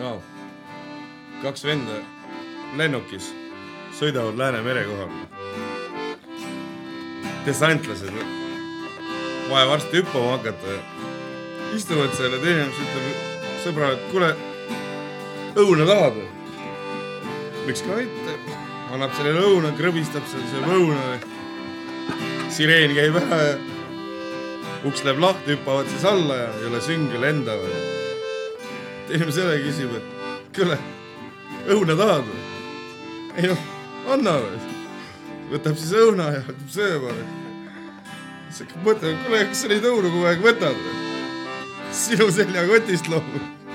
no.. kaks venda lennukis sõidavad Läänemere kohal. dessantlased, vaja varsti hüppama hakata. istuvad seal ja teine ütleb sõbrale, et kuule, õuna tahad või? miks ka mitte, annab selle lõuna, krõbistab seal selle lõuna. sireen käib ära ja uks läheb lahti, hüppavad siis alla ja ei ole sünge, lendavad. Teine mees jälle küsib, et kuule, õuna tahad või? ei noh, anna või. võtab siis õuna ja hakkab sööma. siis hakkab mõtlema, kuule, kas sa neid õunu kogu aeg võtad või? sinu seljakotist loomulikult.